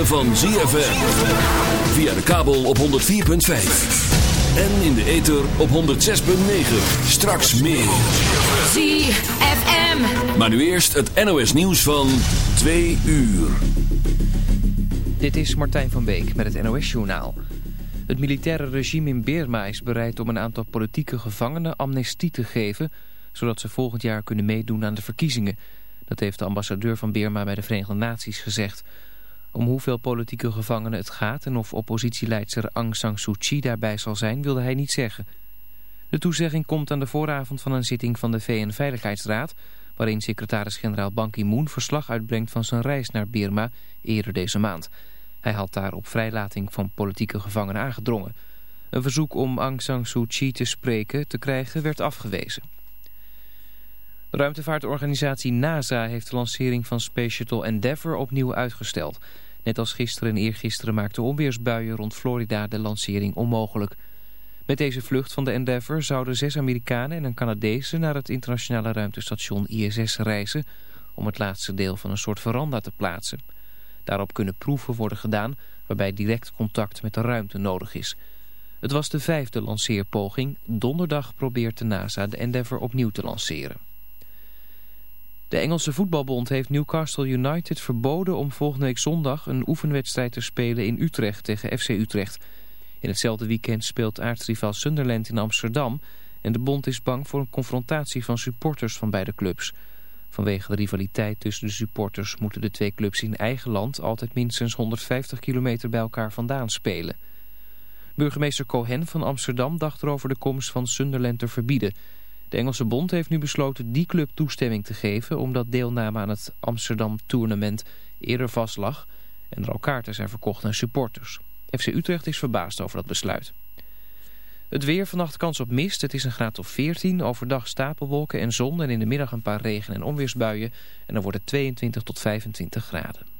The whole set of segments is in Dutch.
ritme van ZFM. Via de kabel op 104.5. En in de ether op 106.9. Straks meer. ZFM. Maar nu eerst het NOS nieuws van 2 uur. Dit is Martijn van Beek met het NOS Journaal. Het militaire regime in Birma is bereid om een aantal politieke gevangenen amnestie te geven... zodat ze volgend jaar kunnen meedoen aan de verkiezingen... Dat heeft de ambassadeur van Birma bij de Verenigde Naties gezegd. Om hoeveel politieke gevangenen het gaat en of oppositieleidster Aung San Suu Kyi daarbij zal zijn, wilde hij niet zeggen. De toezegging komt aan de vooravond van een zitting van de VN-veiligheidsraad... waarin secretaris-generaal Ban Ki-moon verslag uitbrengt van zijn reis naar Birma eerder deze maand. Hij had daar op vrijlating van politieke gevangenen aangedrongen. Een verzoek om Aung San Suu Kyi te spreken te krijgen werd afgewezen. De ruimtevaartorganisatie NASA heeft de lancering van Space Shuttle Endeavour opnieuw uitgesteld. Net als gisteren en eergisteren maakten onweersbuien rond Florida de lancering onmogelijk. Met deze vlucht van de Endeavour zouden zes Amerikanen en een Canadese naar het internationale ruimtestation ISS reizen om het laatste deel van een soort veranda te plaatsen. Daarop kunnen proeven worden gedaan waarbij direct contact met de ruimte nodig is. Het was de vijfde lanceerpoging. Donderdag probeert de NASA de Endeavour opnieuw te lanceren. De Engelse voetbalbond heeft Newcastle United verboden om volgende week zondag een oefenwedstrijd te spelen in Utrecht tegen FC Utrecht. In hetzelfde weekend speelt aartsrivaal Sunderland in Amsterdam en de bond is bang voor een confrontatie van supporters van beide clubs. Vanwege de rivaliteit tussen de supporters moeten de twee clubs in eigen land altijd minstens 150 kilometer bij elkaar vandaan spelen. Burgemeester Cohen van Amsterdam dacht erover de komst van Sunderland te verbieden... De Engelse bond heeft nu besloten die club toestemming te geven... omdat deelname aan het Amsterdam Tournament eerder vastlag... en er al kaarten zijn verkocht aan supporters. FC Utrecht is verbaasd over dat besluit. Het weer, vannacht kans op mist. Het is een graad of 14. Overdag stapelwolken en zon en in de middag een paar regen- en onweersbuien. En dan wordt het 22 tot 25 graden.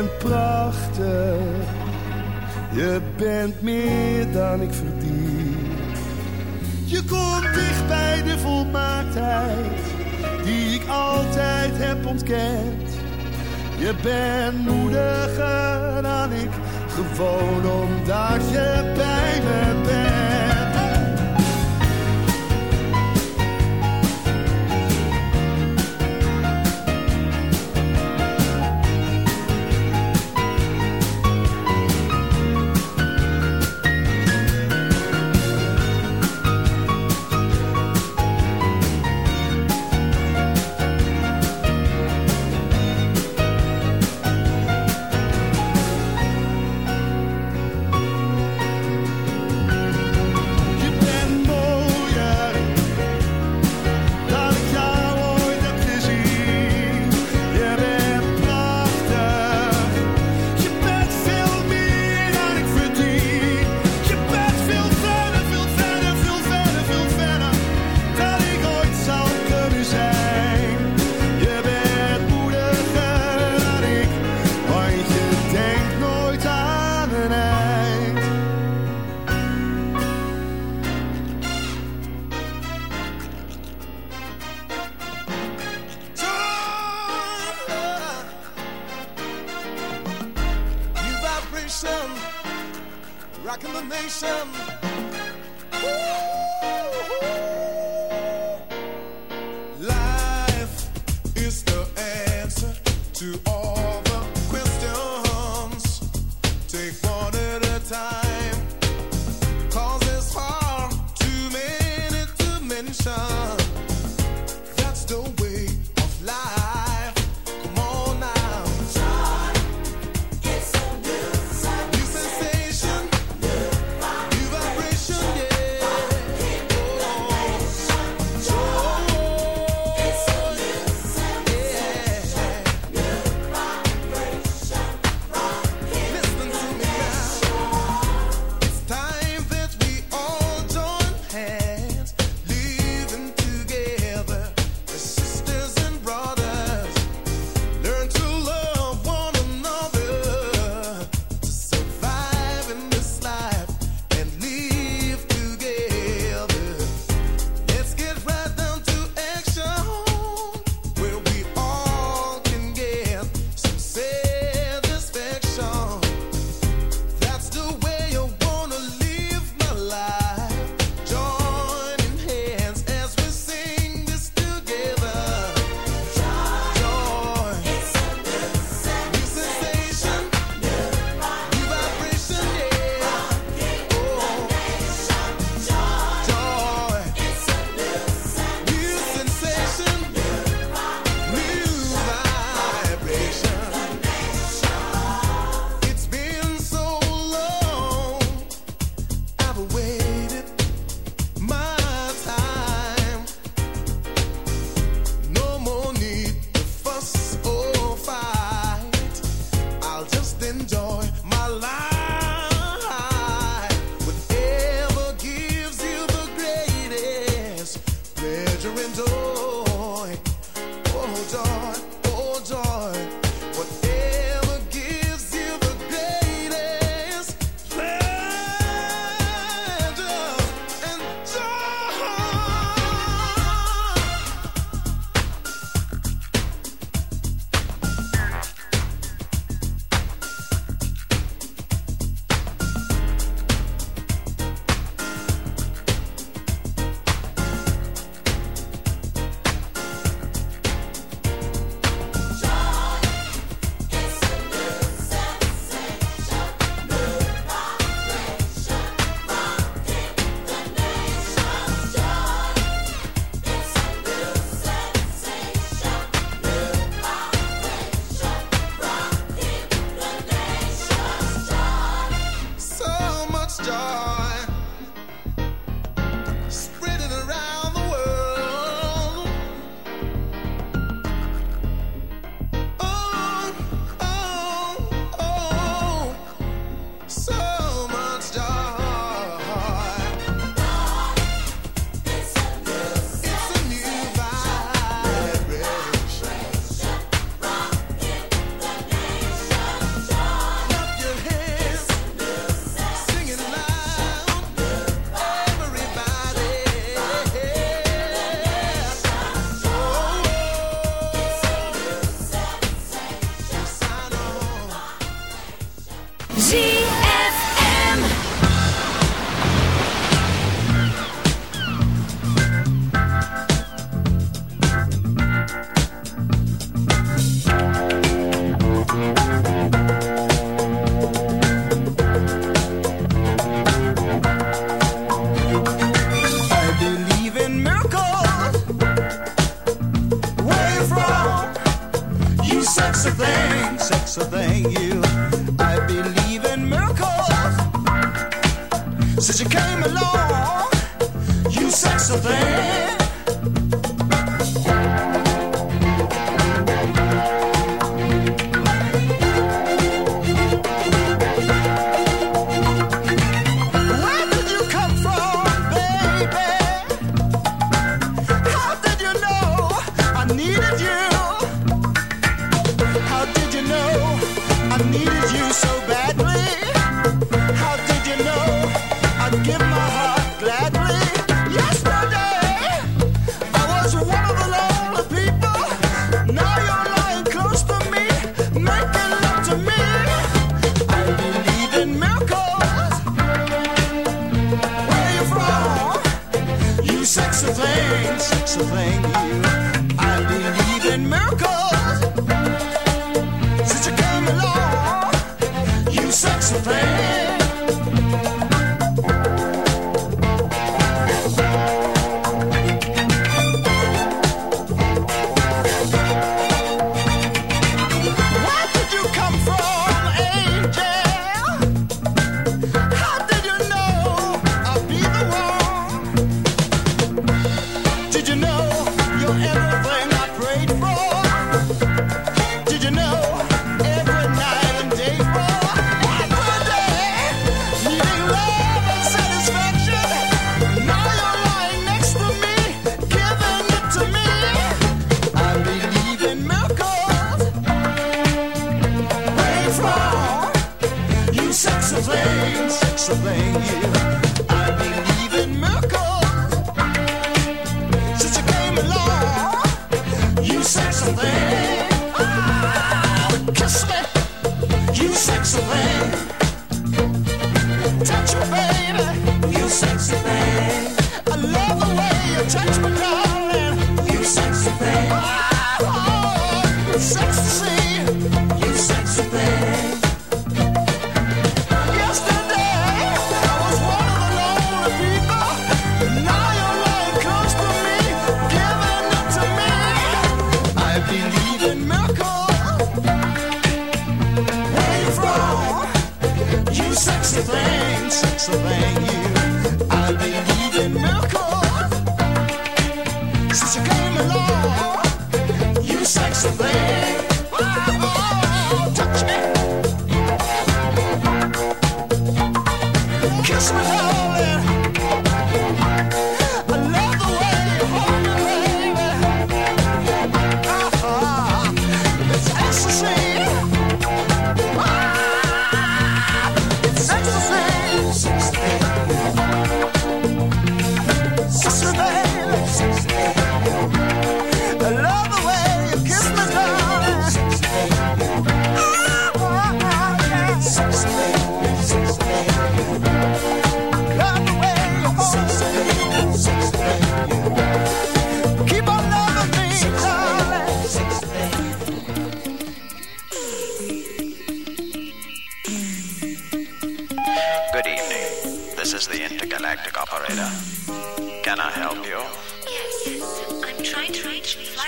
Bent prachtig, je bent meer dan ik verdien. Je komt dicht bij de volmaaktheid die ik altijd heb ontkend. Je bent moediger dan ik, gewoon omdat je bij me bent. rocking the nation. Life is the answer to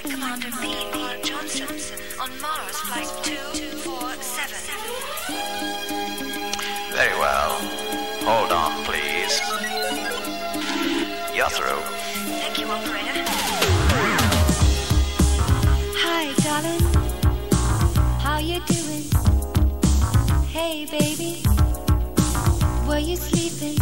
Flight Commander V.B. Johnson on Mars Flight 247. Very well. Hold on, please. You're through. Thank you, operator. Hi, darling. How you doing? Hey, baby. Were you sleeping?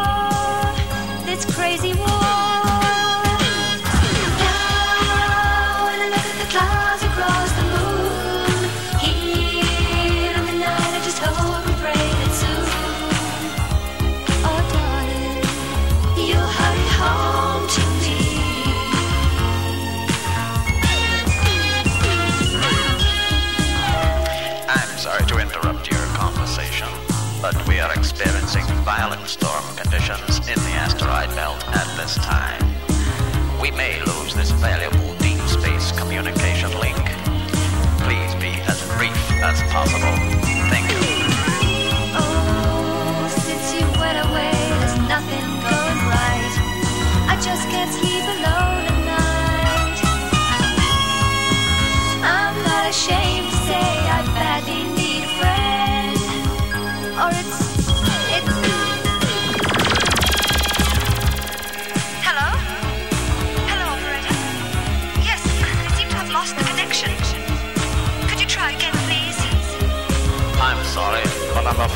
its crazy war. Look at the clouds across the moon. Here in the night, I just hope and pray that soon, oh, darling, you'll hurry home to me. I'm sorry to interrupt your conversation, but we are experiencing violent storm conditions asteroid belt at this time. We may lose this valuable deep space communication link. Please be as brief as possible.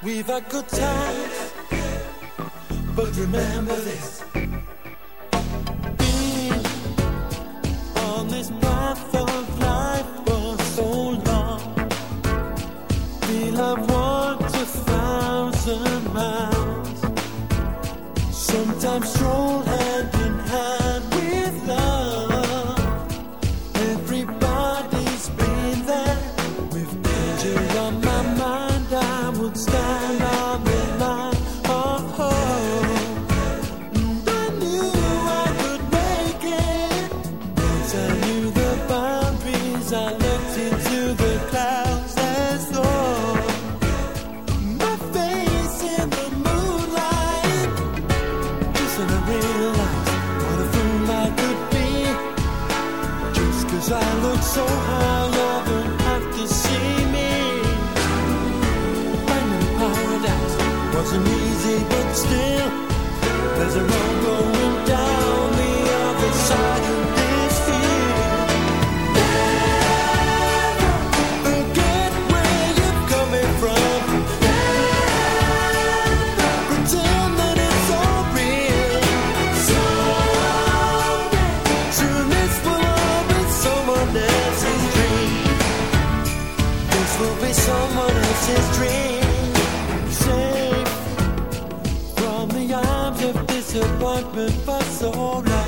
We've had good times, but remember this. Being on this path of life for so long, we'll have walked a thousand miles, sometimes strolling. But for so long.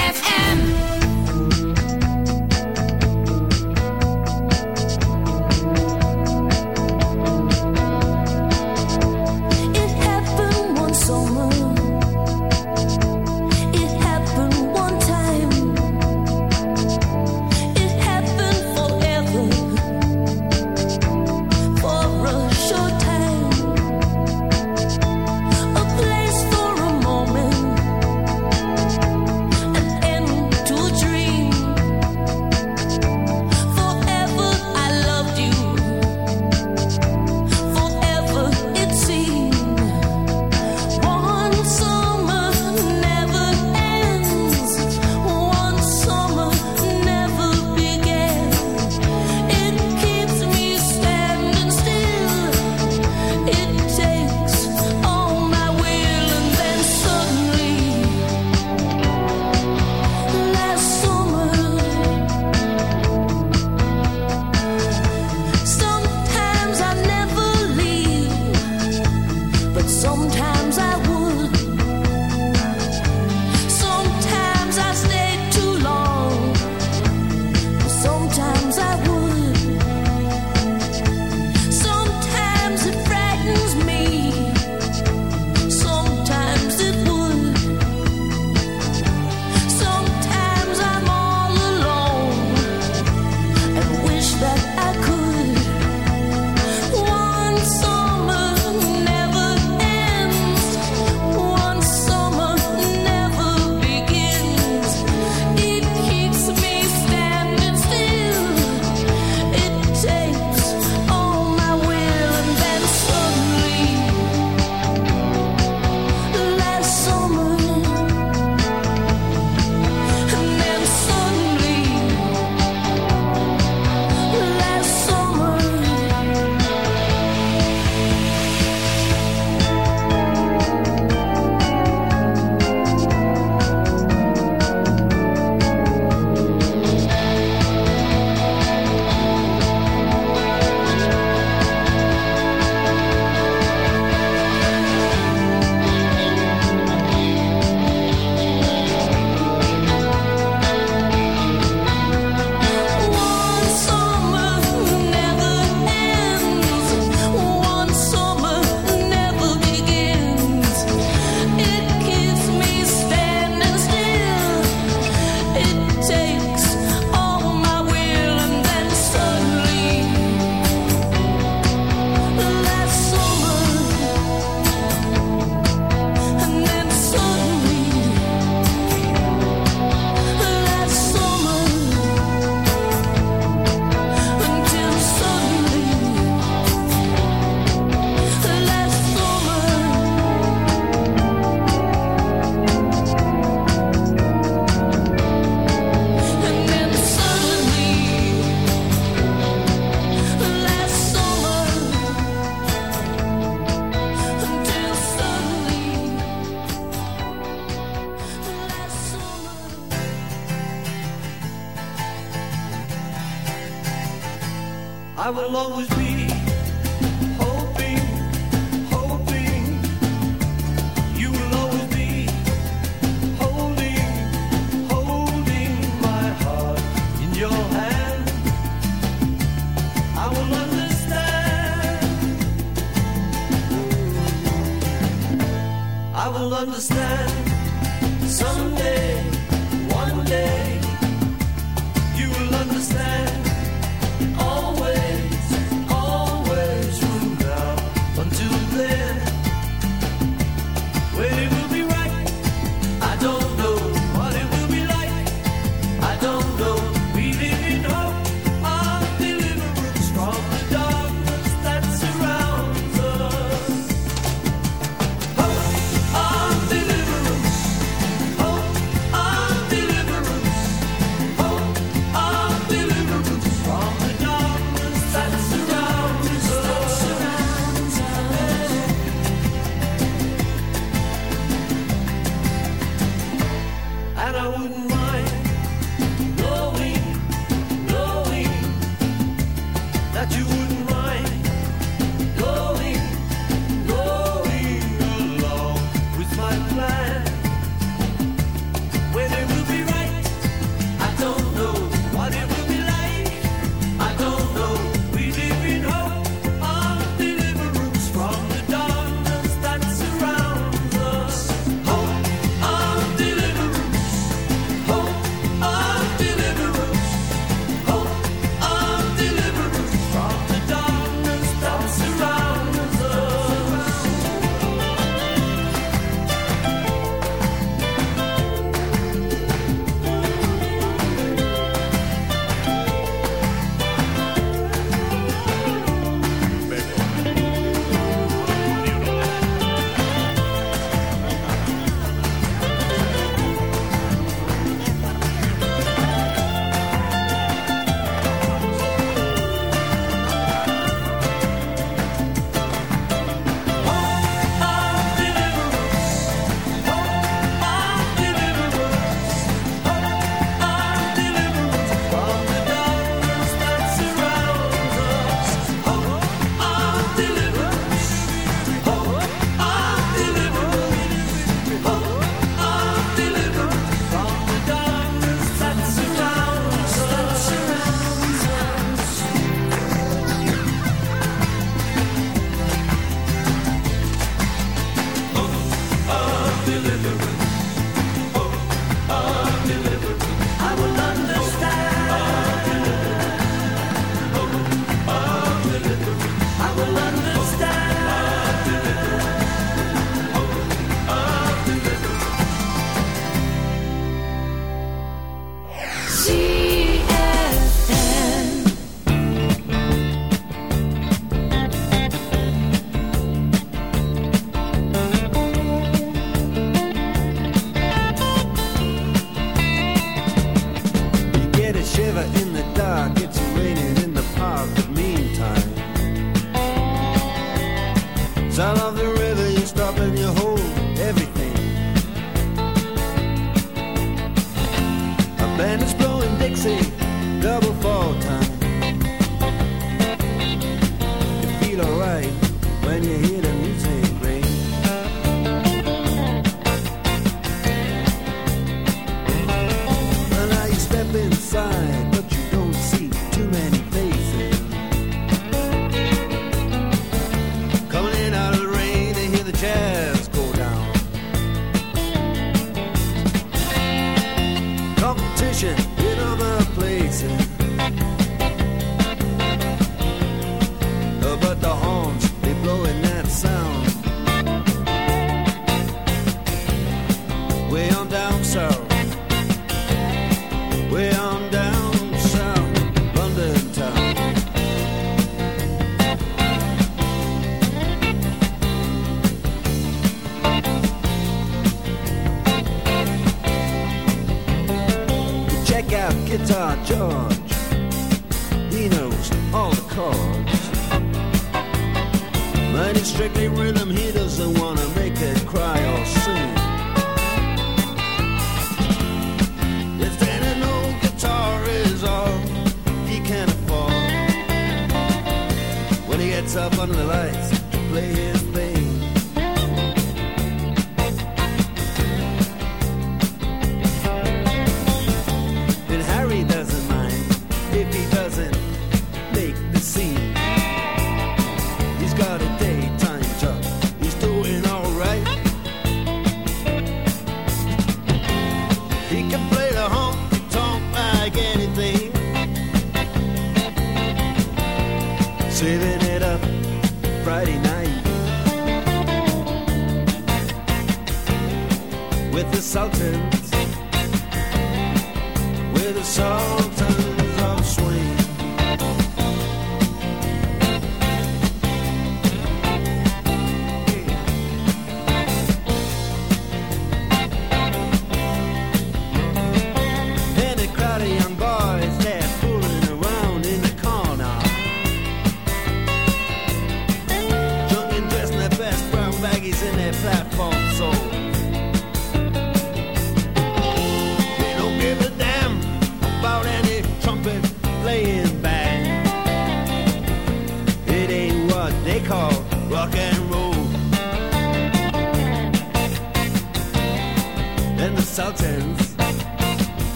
Sultans,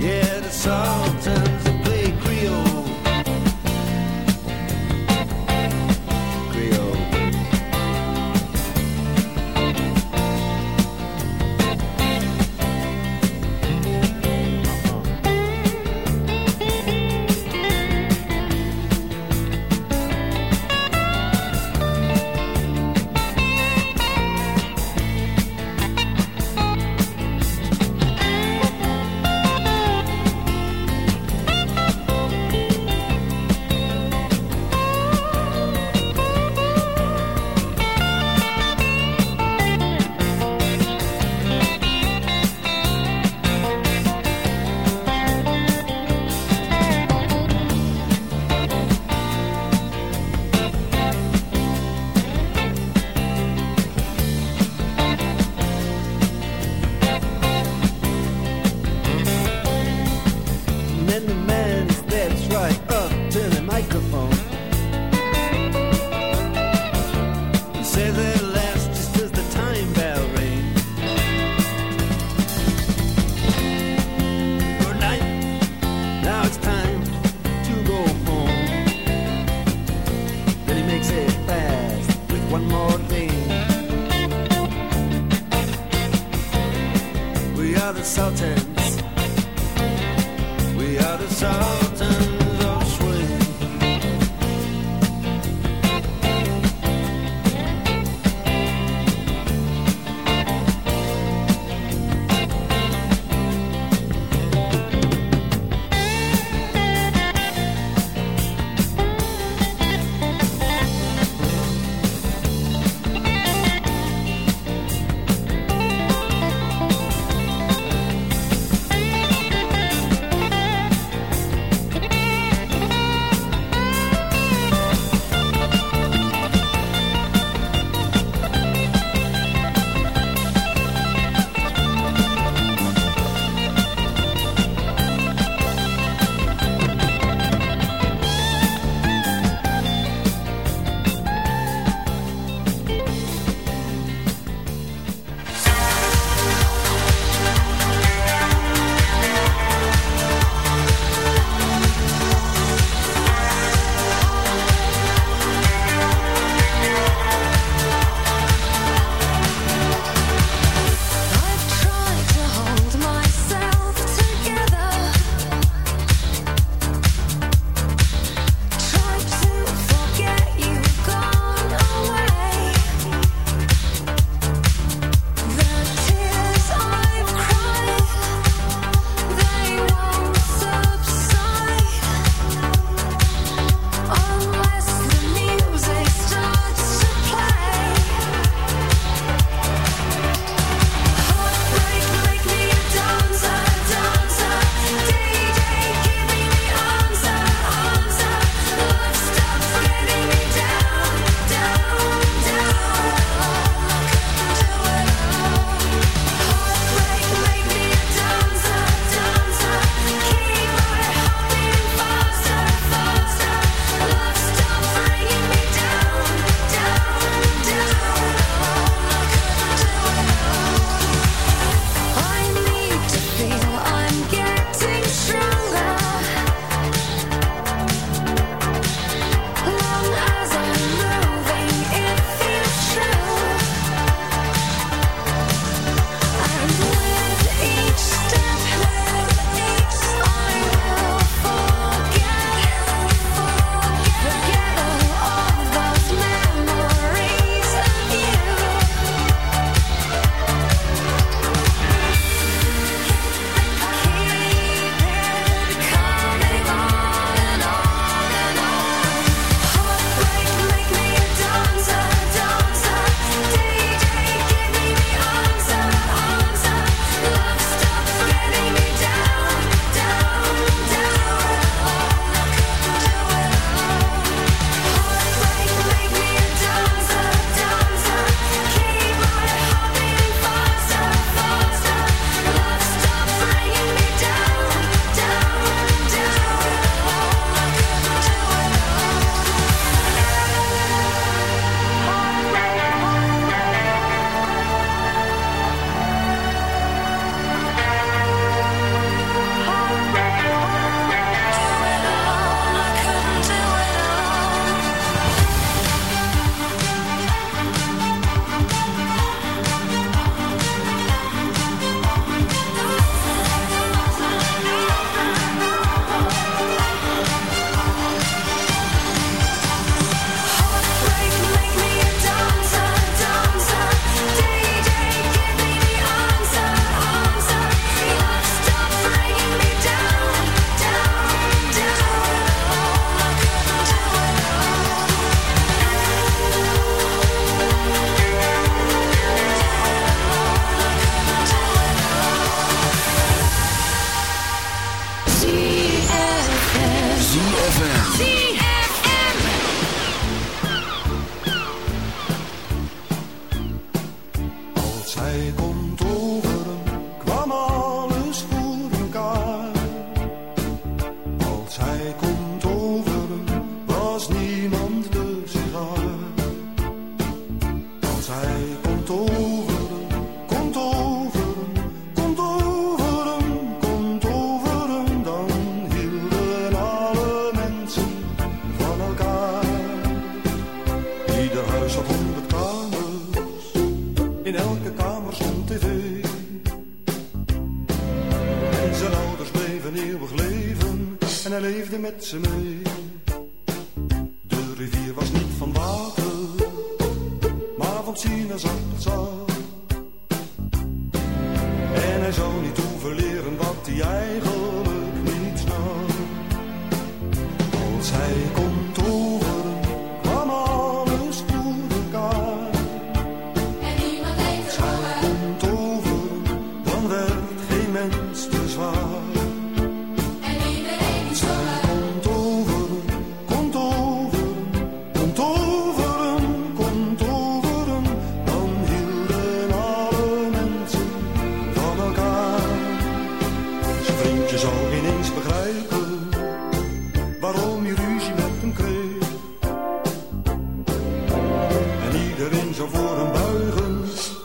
yeah, the Sultans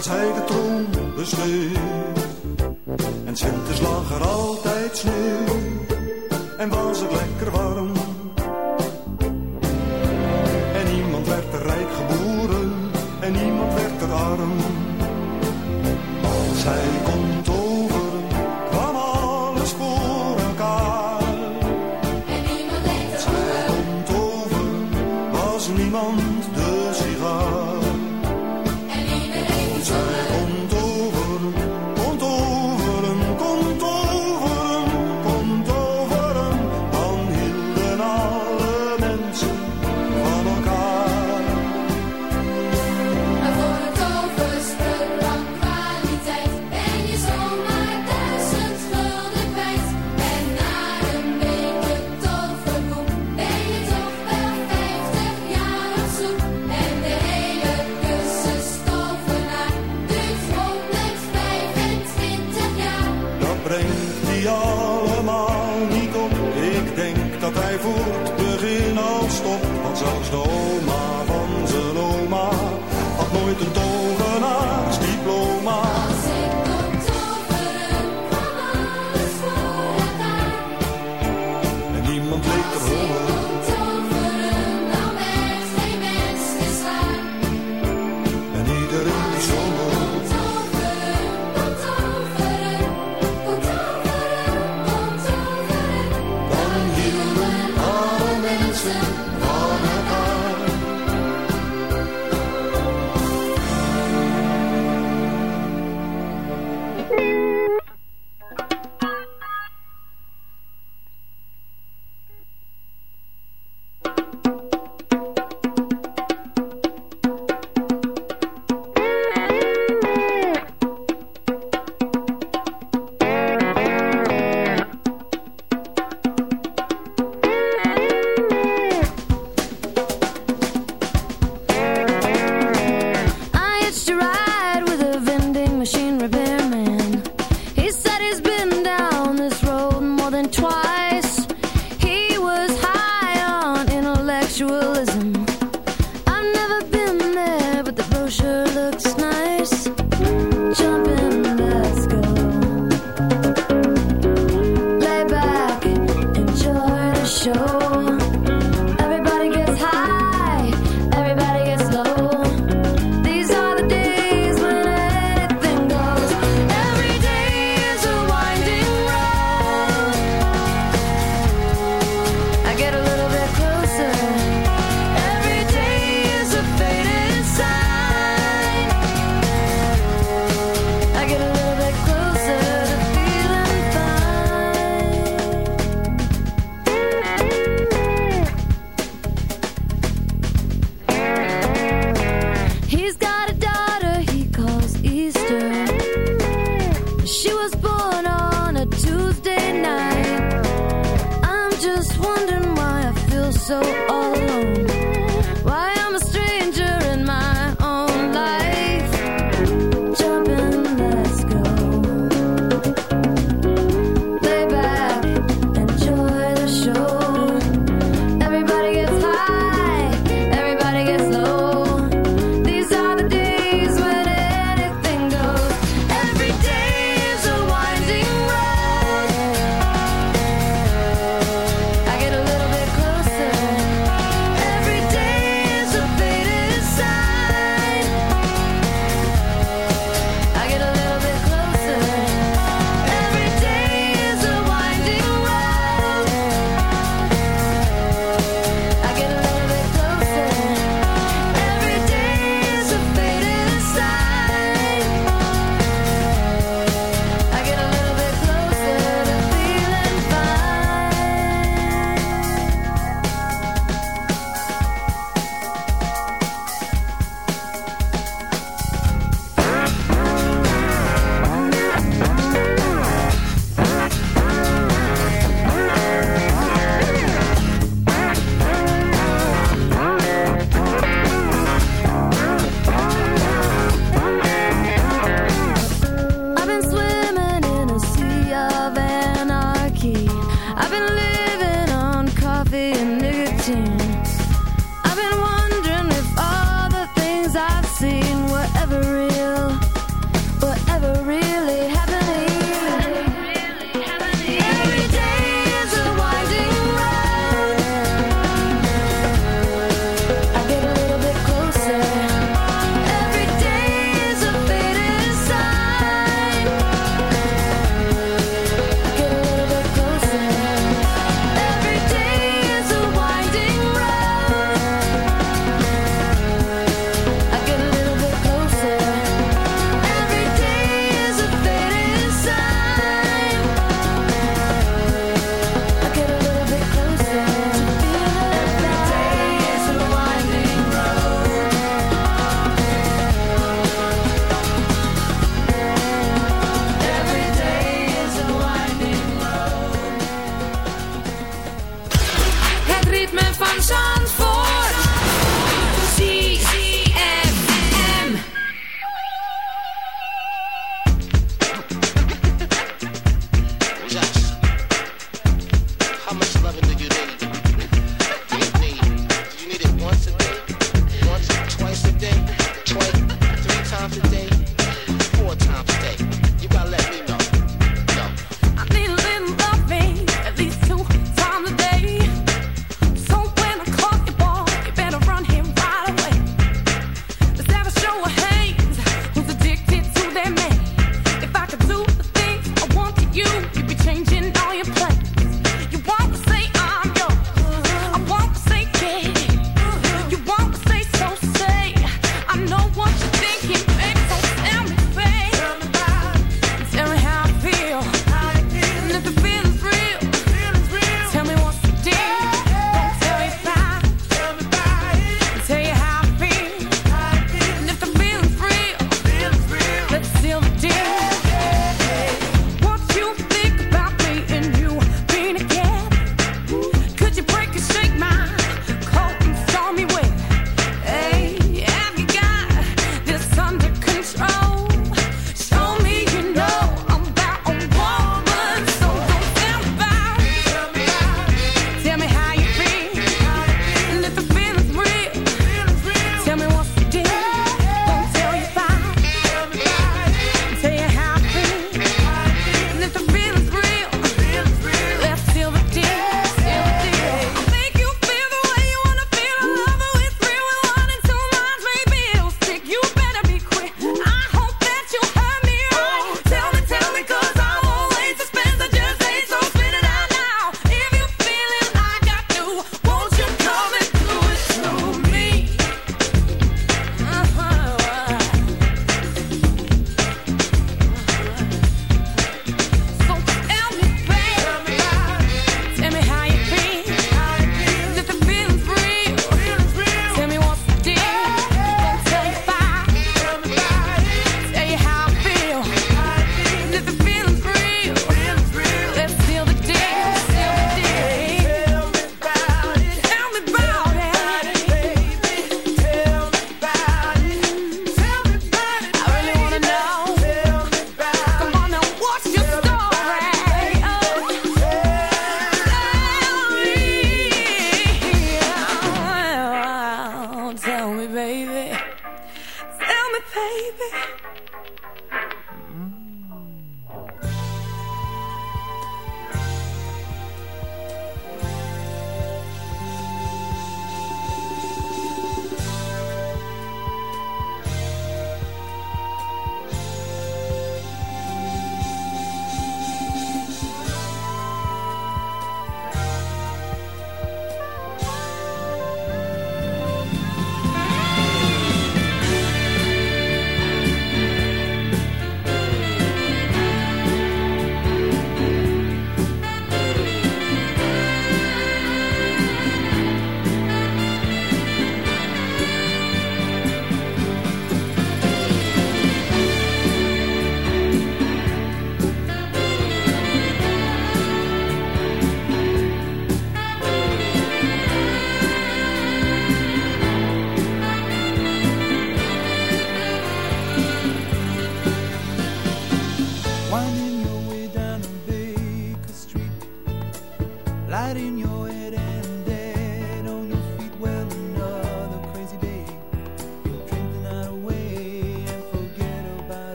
als hij de troon besneed. En Sinterklaas lag er altijd sneeuw en was het lekker warm